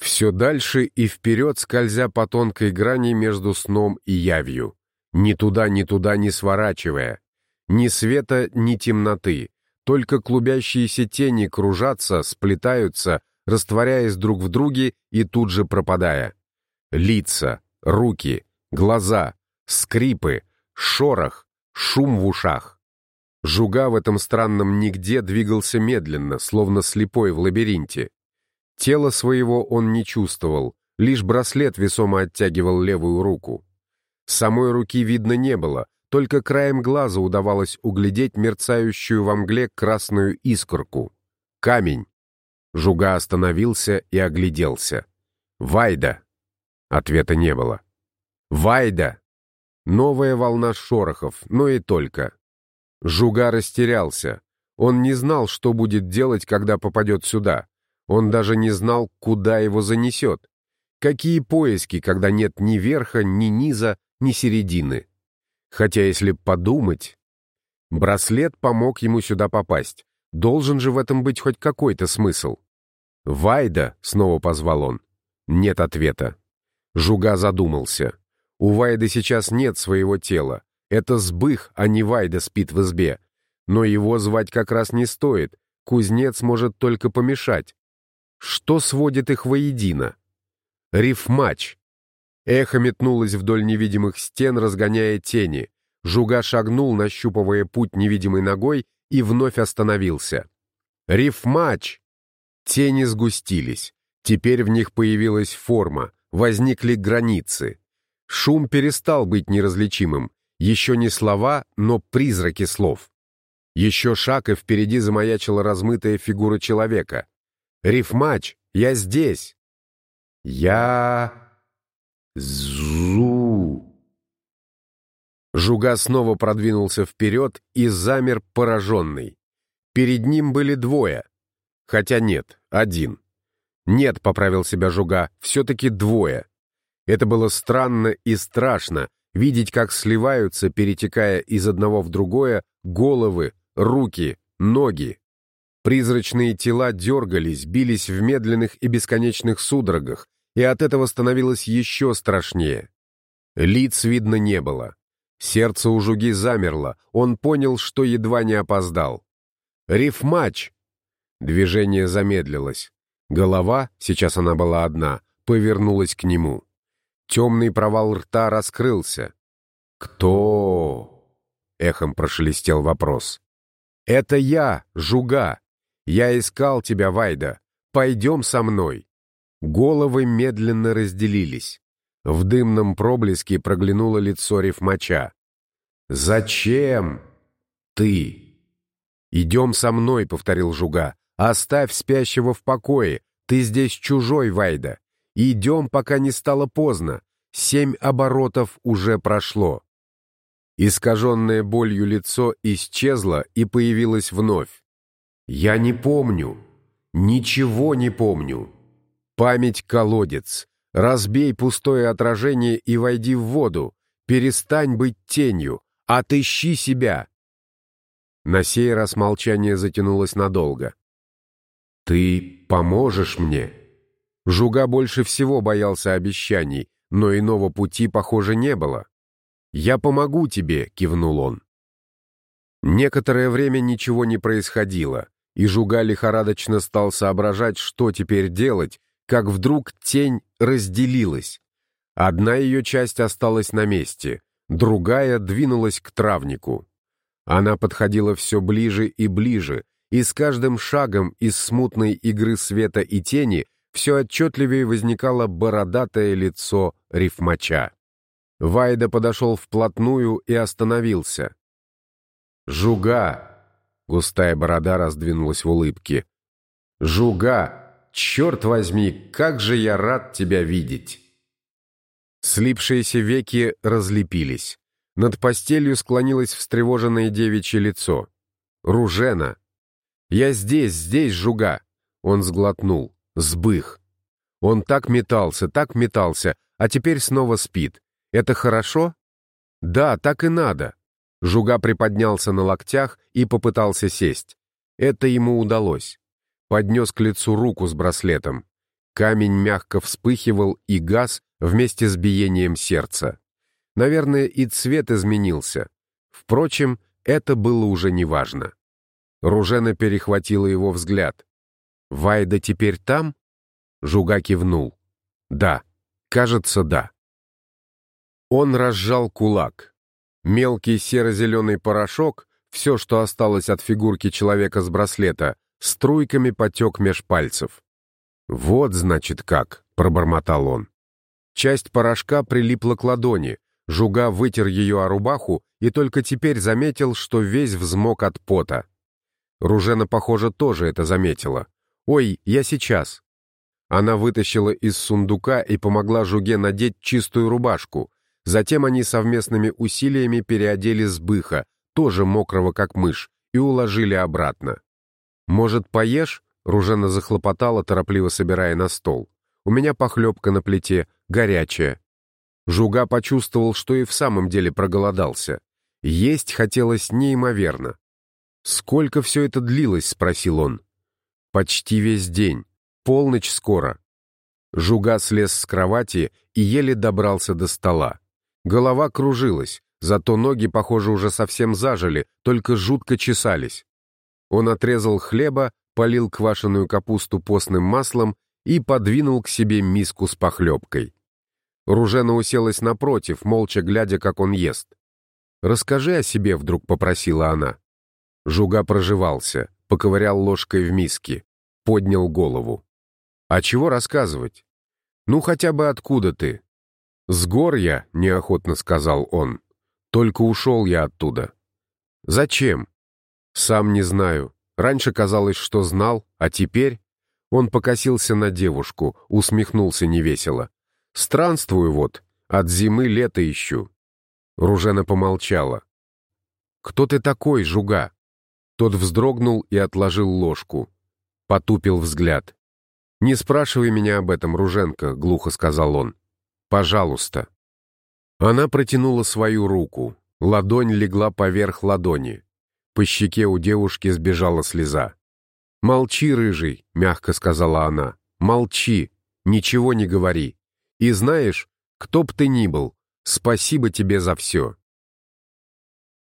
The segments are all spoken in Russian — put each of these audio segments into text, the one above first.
Все дальше и вперед, скользя по тонкой грани между сном и явью. Ни туда, ни туда не сворачивая. Ни света, ни темноты. Только клубящиеся тени кружатся, сплетаются, растворяясь друг в друге и тут же пропадая. Лица, руки, глаза, скрипы, шорох, шум в ушах. Жуга в этом странном нигде двигался медленно, словно слепой в лабиринте. Тело своего он не чувствовал, лишь браслет весомо оттягивал левую руку. Самой руки видно не было, только краем глаза удавалось углядеть мерцающую во мгле красную искорку. Камень. Жуга остановился и огляделся. «Вайда!» Ответа не было. «Вайда!» Новая волна шорохов, но и только. Жуга растерялся. Он не знал, что будет делать, когда попадет сюда. Он даже не знал, куда его занесет. Какие поиски, когда нет ни верха, ни низа, ни середины. Хотя, если подумать... Браслет помог ему сюда попасть. Должен же в этом быть хоть какой-то смысл. «Вайда!» — снова позвал он. Нет ответа. Жуга задумался. У Вайды сейчас нет своего тела. Это сбых, а не Вайда спит в избе. Но его звать как раз не стоит. Кузнец может только помешать. Что сводит их воедино? Рифмач. Эхо метнулось вдоль невидимых стен, разгоняя тени. Жуга шагнул, нащупывая путь невидимой ногой, и вновь остановился. Рифмач! Тени сгустились. Теперь в них появилась форма, возникли границы. Шум перестал быть неразличимым. Еще не слова, но призраки слов. Еще шаг, и впереди замаячила размытая фигура человека. «Рифмач, я здесь!» «Я... Зу...» Жуга снова продвинулся вперед и замер пораженный. Перед ним были двое. Хотя нет, один. Нет, поправил себя Жуга, все-таки двое. Это было странно и страшно, видеть, как сливаются, перетекая из одного в другое, головы, руки, ноги. Призрачные тела дергались, бились в медленных и бесконечных судорогах, и от этого становилось еще страшнее. Лиц видно не было. Сердце у Жуги замерло, он понял, что едва не опоздал. «Рифмач!» Движение замедлилось. Голова, сейчас она была одна, повернулась к нему. Темный провал рта раскрылся. «Кто?» — эхом прошелестел вопрос. «Это я, Жуга. «Я искал тебя, Вайда. Пойдем со мной». Головы медленно разделились. В дымном проблеске проглянуло лицо рифмача. «Зачем ты?» «Идем со мной», — повторил Жуга. «Оставь спящего в покое. Ты здесь чужой, Вайда. Идем, пока не стало поздно. Семь оборотов уже прошло». Искаженное болью лицо исчезло и появилось вновь. Я не помню. Ничего не помню. Память — колодец. Разбей пустое отражение и войди в воду. Перестань быть тенью. Отыщи себя. На сей раз молчание затянулось надолго. «Ты поможешь мне?» Жуга больше всего боялся обещаний, но иного пути, похоже, не было. «Я помогу тебе», — кивнул он. Некоторое время ничего не происходило и Жуга лихорадочно стал соображать, что теперь делать, как вдруг тень разделилась. Одна ее часть осталась на месте, другая двинулась к травнику. Она подходила все ближе и ближе, и с каждым шагом из смутной игры света и тени все отчетливее возникало бородатое лицо рифмача. Вайда подошел вплотную и остановился. «Жуга!» Густая борода раздвинулась в улыбке. «Жуга! Черт возьми, как же я рад тебя видеть!» Слипшиеся веки разлепились. Над постелью склонилось встревоженное девичье лицо. «Ружена!» «Я здесь, здесь, Жуга!» Он сглотнул. Сбых. Он так метался, так метался, а теперь снова спит. Это хорошо? Да, так и надо. Жуга приподнялся на локтях и попытался сесть. Это ему удалось. Поднес к лицу руку с браслетом. Камень мягко вспыхивал и газ вместе с биением сердца. Наверное, и цвет изменился. Впрочем, это было уже неважно. Ружена перехватила его взгляд. «Вайда теперь там?» Жуга кивнул. «Да, кажется, да». Он разжал кулак. Мелкий серо-зеленый порошок, все, что осталось от фигурки человека с браслета, струйками потек меж пальцев. «Вот, значит, как», — пробормотал он. Часть порошка прилипла к ладони, Жуга вытер ее о рубаху и только теперь заметил, что весь взмок от пота. Ружена, похоже, тоже это заметила. «Ой, я сейчас». Она вытащила из сундука и помогла Жуге надеть чистую рубашку. Затем они совместными усилиями переодели сбыха, тоже мокрого как мышь, и уложили обратно. «Может, поешь?» — Ружена захлопотала, торопливо собирая на стол. «У меня похлебка на плите, горячая». Жуга почувствовал, что и в самом деле проголодался. Есть хотелось неимоверно. «Сколько все это длилось?» — спросил он. «Почти весь день. Полночь скоро». Жуга слез с кровати и еле добрался до стола. Голова кружилась, зато ноги, похоже, уже совсем зажили, только жутко чесались. Он отрезал хлеба, полил квашеную капусту постным маслом и подвинул к себе миску с похлебкой. Ружена уселась напротив, молча глядя, как он ест. «Расскажи о себе», — вдруг попросила она. Жуга проживался, поковырял ложкой в миске, поднял голову. «А чего рассказывать? Ну, хотя бы откуда ты?» «С гор я», — неохотно сказал он. «Только ушел я оттуда». «Зачем?» «Сам не знаю. Раньше казалось, что знал, а теперь...» Он покосился на девушку, усмехнулся невесело. «Странствую вот, от зимы лето ищу». Ружена помолчала. «Кто ты такой, жуга?» Тот вздрогнул и отложил ложку. Потупил взгляд. «Не спрашивай меня об этом, Руженко», — глухо сказал он. «Пожалуйста». Она протянула свою руку. Ладонь легла поверх ладони. По щеке у девушки сбежала слеза. «Молчи, рыжий», — мягко сказала она. «Молчи, ничего не говори. И знаешь, кто б ты ни был, спасибо тебе за все».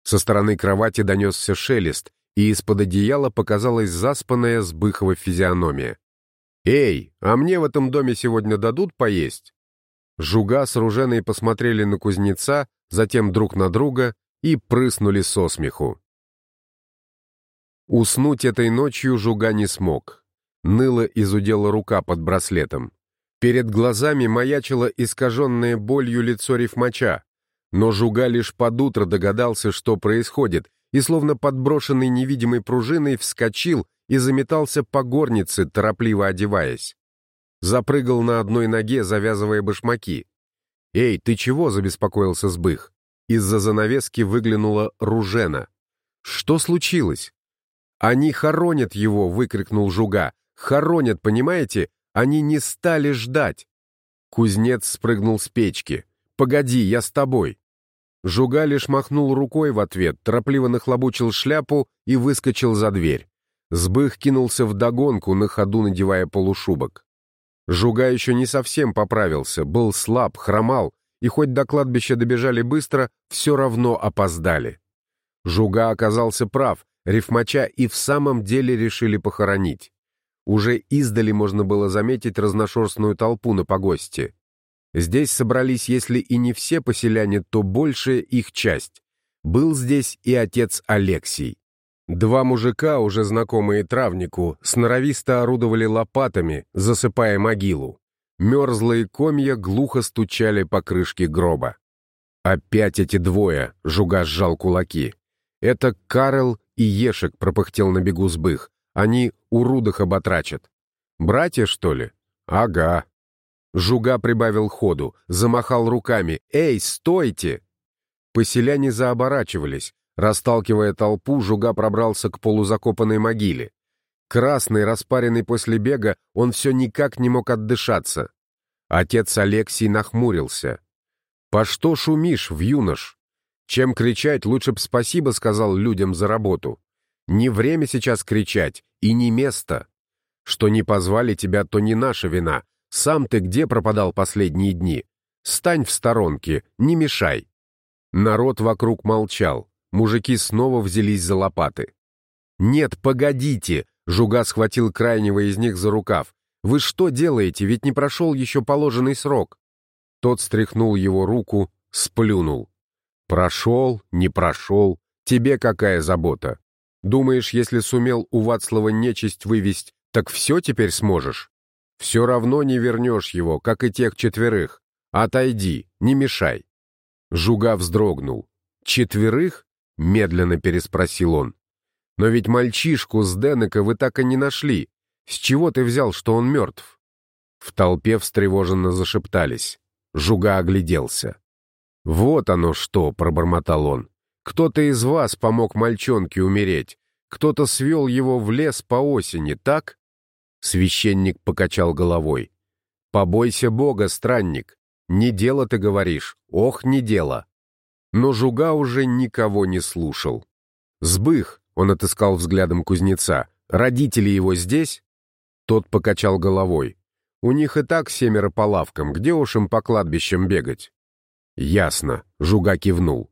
Со стороны кровати донесся шелест, и из-под одеяла показалась заспанная сбыхова физиономия. «Эй, а мне в этом доме сегодня дадут поесть?» Жуга с Руженой посмотрели на кузнеца, затем друг на друга и прыснули со смеху. Уснуть этой ночью Жуга не смог. Ныла изудела рука под браслетом. Перед глазами маячило искаженное болью лицо рифмача, но Жуга лишь под утро догадался, что происходит, и, словно подброшенный невидимой пружиной, вскочил и заметался по горнице, торопливо одеваясь. Запрыгал на одной ноге, завязывая башмаки. «Эй, ты чего?» — забеспокоился Сбых. Из-за занавески выглянула Ружена. «Что случилось?» «Они хоронят его!» — выкрикнул Жуга. «Хоронят, понимаете? Они не стали ждать!» Кузнец спрыгнул с печки. «Погоди, я с тобой!» Жуга лишь махнул рукой в ответ, торопливо нахлобучил шляпу и выскочил за дверь. Сбых кинулся в догонку, на ходу надевая полушубок. Жуга еще не совсем поправился, был слаб, хромал, и хоть до кладбища добежали быстро, все равно опоздали. Жуга оказался прав, рифмача и в самом деле решили похоронить. Уже издали можно было заметить разношерстную толпу на погосте. Здесь собрались, если и не все поселяне, то большая их часть. Был здесь и отец Алексий. Два мужика, уже знакомые травнику, сноровисто орудовали лопатами, засыпая могилу. Мерзлые комья глухо стучали по крышке гроба. «Опять эти двое!» — Жуга сжал кулаки. «Это Карл и Ешек», — пропыхтел на бегу сбых. «Они у рудах оботрачат». «Братья, что ли?» «Ага», Жуга прибавил ходу, замахал руками. «Эй, стойте!» Поселяне заоборачивались. Расталкивая толпу, Жуга пробрался к полузакопанной могиле. Красный, распаренный после бега, он все никак не мог отдышаться. Отец Алексий нахмурился. «По что шумишь, в юнош? Чем кричать, лучше б спасибо сказал людям за работу. Не время сейчас кричать, и не место. Что не позвали тебя, то не наша вина, Сам ты где пропадал последние дни? Стань в сторонке, не мешай». Народ вокруг молчал. Мужики снова взялись за лопаты. «Нет, погодите!» — Жуга схватил крайнего из них за рукав. «Вы что делаете? Ведь не прошел еще положенный срок». Тот стряхнул его руку, сплюнул. «Прошел, не прошел. Тебе какая забота? Думаешь, если сумел у Вацлава нечисть вывести, так все теперь сможешь? Все равно не вернешь его, как и тех четверых. Отойди, не мешай». Жуга вздрогнул. «Четверых?» — медленно переспросил он. «Но ведь мальчишку с Денека вы так и не нашли. С чего ты взял, что он мертв?» В толпе встревоженно зашептались. Жуга огляделся. «Вот оно что!» — пробормотал он. «Кто-то из вас помог мальчонке умереть. Кто-то свел его в лес по осени, так?» Священник покачал головой. «Побойся Бога, странник. Не дело ты говоришь. Ох, не дело!» Но Жуга уже никого не слушал. «Сбых!» — он отыскал взглядом кузнеца. «Родители его здесь?» Тот покачал головой. «У них и так семеро по лавкам, где уж им по кладбищам бегать?» «Ясно», — Жуга кивнул.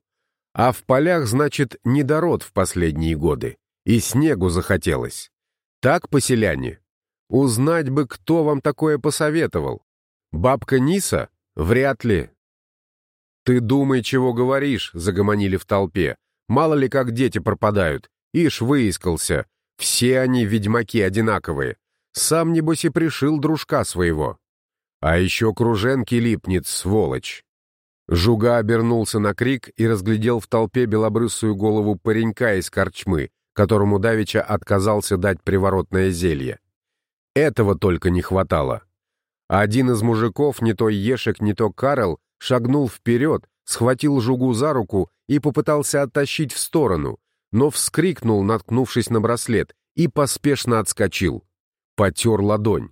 «А в полях, значит, недород в последние годы. И снегу захотелось. Так, поселяне? Узнать бы, кто вам такое посоветовал. Бабка Ниса? Вряд ли». «Ты думай, чего говоришь», — загомонили в толпе. «Мало ли как дети пропадают. Ишь, выискался. Все они, ведьмаки, одинаковые. Сам, небось, и пришил дружка своего. А еще круженки липнет, сволочь». Жуга обернулся на крик и разглядел в толпе белобрысую голову паренька из корчмы, которому Давича отказался дать приворотное зелье. Этого только не хватало. Один из мужиков, не то Ешек, не то Карл, шагнул вперед, схватил Жугу за руку и попытался оттащить в сторону, но вскрикнул, наткнувшись на браслет, и поспешно отскочил. Потер ладонь.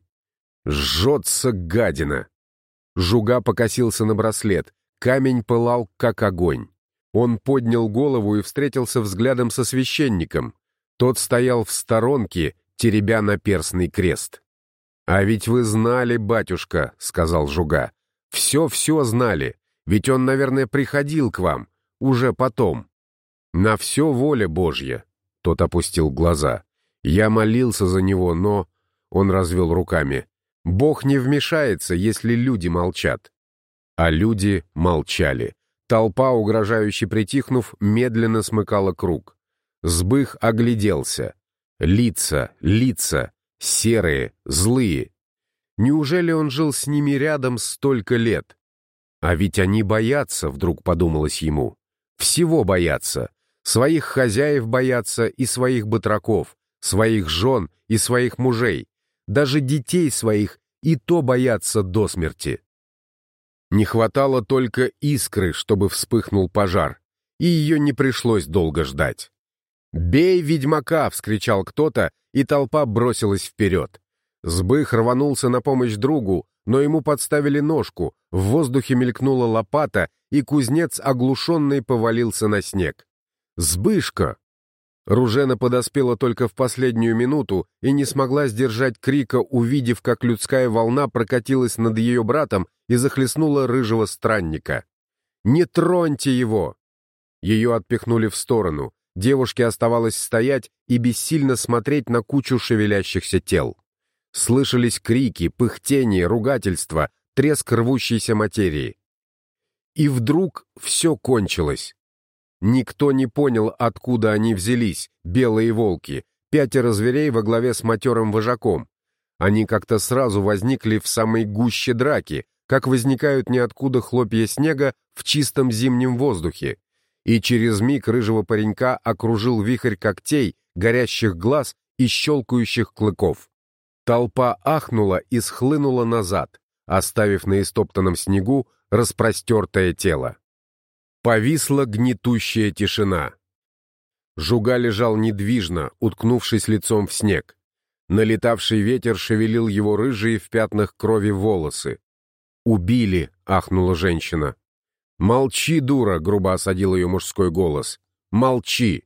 «Жжется гадина!» Жуга покосился на браслет, Камень пылал, как огонь. Он поднял голову и встретился взглядом со священником. Тот стоял в сторонке, теребя наперстный крест. «А ведь вы знали, батюшка», — сказал Жуга. «Все-все знали, ведь он, наверное, приходил к вам, уже потом». «На все воля Божья», — тот опустил глаза. «Я молился за него, но...» — он развел руками. «Бог не вмешается, если люди молчат. А люди молчали. Толпа, угрожающе притихнув, медленно смыкала круг. Сбых огляделся. Лица, лица, серые, злые. Неужели он жил с ними рядом столько лет? А ведь они боятся, вдруг подумалось ему. Всего боятся. Своих хозяев боятся и своих батраков, своих жен и своих мужей. Даже детей своих и то боятся до смерти. Не хватало только искры, чтобы вспыхнул пожар, и ее не пришлось долго ждать. «Бей ведьмака!» — вскричал кто-то, и толпа бросилась вперед. Сбых рванулся на помощь другу, но ему подставили ножку, в воздухе мелькнула лопата, и кузнец, оглушенный, повалился на снег. «Сбышка!» Ружена подоспела только в последнюю минуту и не смогла сдержать крика, увидев, как людская волна прокатилась над ее братом и захлестнула рыжего странника. «Не троньте его!» Ее отпихнули в сторону. Девушке оставалось стоять и бессильно смотреть на кучу шевелящихся тел. Слышались крики, пыхтение, ругательства, треск рвущейся материи. И вдруг все кончилось. Никто не понял, откуда они взялись, белые волки, пятеро зверей во главе с матерым вожаком. Они как-то сразу возникли в самой гуще драки, как возникают ниоткуда хлопья снега в чистом зимнем воздухе. И через миг рыжего паренька окружил вихрь когтей, горящих глаз и щелкающих клыков. Толпа ахнула и схлынула назад, оставив на истоптанном снегу распростертое тело. Повисла гнетущая тишина. Жуга лежал недвижно, уткнувшись лицом в снег. Налетавший ветер шевелил его рыжие в пятнах крови волосы. «Убили!» — ахнула женщина. «Молчи, дура!» — грубо осадил ее мужской голос. «Молчи!»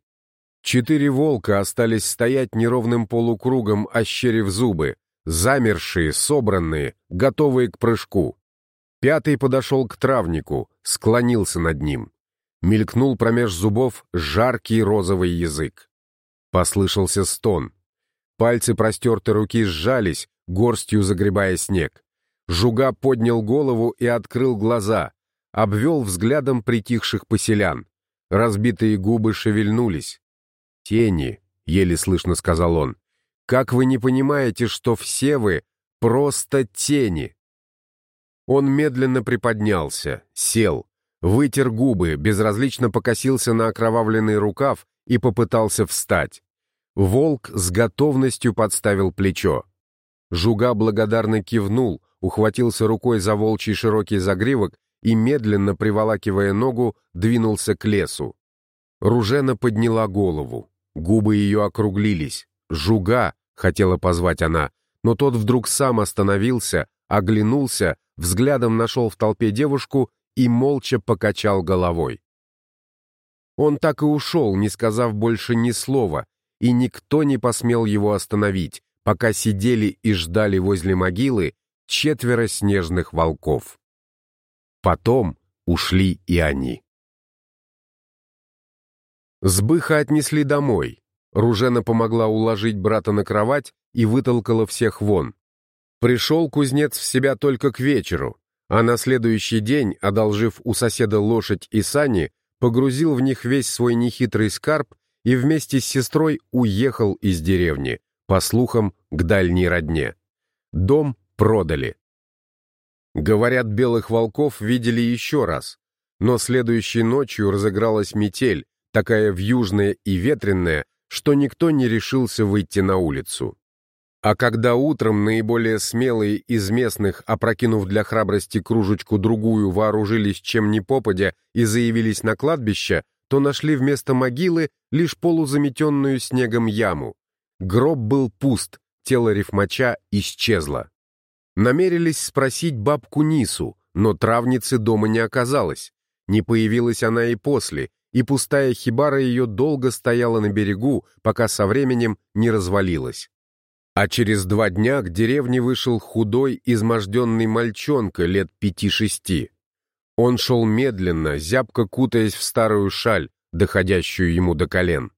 Четыре волка остались стоять неровным полукругом, ощерив зубы. замершие, собранные, готовые к прыжку. Пятый подошел к травнику, склонился над ним. Мелькнул промеж зубов жаркий розовый язык. Послышался стон. Пальцы простертой руки сжались, горстью загребая снег. Жуга поднял голову и открыл глаза, обвел взглядом притихших поселян. Разбитые губы шевельнулись. «Тени», — еле слышно сказал он, — «как вы не понимаете, что все вы просто тени?» Он медленно приподнялся, сел, вытер губы, безразлично покосился на окровавленный рукав и попытался встать. Волк с готовностью подставил плечо. Жуга благодарно кивнул, ухватился рукой за волчий широкий загривок и, медленно приволакивая ногу, двинулся к лесу. Ружена подняла голову. Губы ее округлились. «Жуга!» — хотела позвать она, но тот вдруг сам остановился, оглянулся, взглядом нашел в толпе девушку и молча покачал головой. Он так и ушел, не сказав больше ни слова, и никто не посмел его остановить, пока сидели и ждали возле могилы четверо снежных волков. Потом ушли и они. Сбыха отнесли домой. Ружена помогла уложить брата на кровать и вытолкала всех вон. Пришел кузнец в себя только к вечеру, а на следующий день, одолжив у соседа лошадь и сани, погрузил в них весь свой нехитрый скарб и вместе с сестрой уехал из деревни, по слухам, к дальней родне. Дом продали. Говорят, белых волков видели еще раз, но следующей ночью разыгралась метель, такая вьюжная и ветренная, что никто не решился выйти на улицу. А когда утром наиболее смелые из местных, опрокинув для храбрости кружечку другую, вооружились чем ни попадя и заявились на кладбище, то нашли вместо могилы лишь полузаметенную снегом яму. Гроб был пуст, тело рифмача исчезло. Намерились спросить бабку Нису, но травницы дома не оказалось. Не появилась она и после, и пустая хибара ее долго стояла на берегу, пока со временем не развалилась. А через два дня к деревне вышел худой, изможденный мальчонка лет пяти-шести. Он шел медленно, зябко кутаясь в старую шаль, доходящую ему до колен.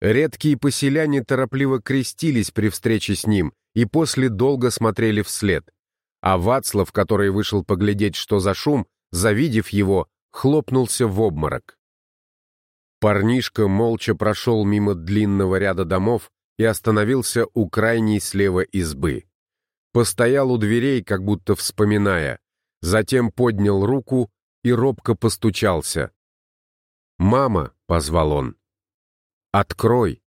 Редкие поселяне торопливо крестились при встрече с ним и после долго смотрели вслед. А Вацлав, который вышел поглядеть, что за шум, завидев его, хлопнулся в обморок. Парнишка молча прошел мимо длинного ряда домов и остановился у крайней слева избы. Постоял у дверей, как будто вспоминая, затем поднял руку и робко постучался. «Мама!» — позвал он. «Открой!»